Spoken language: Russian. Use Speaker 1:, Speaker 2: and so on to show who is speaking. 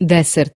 Speaker 1: десерт.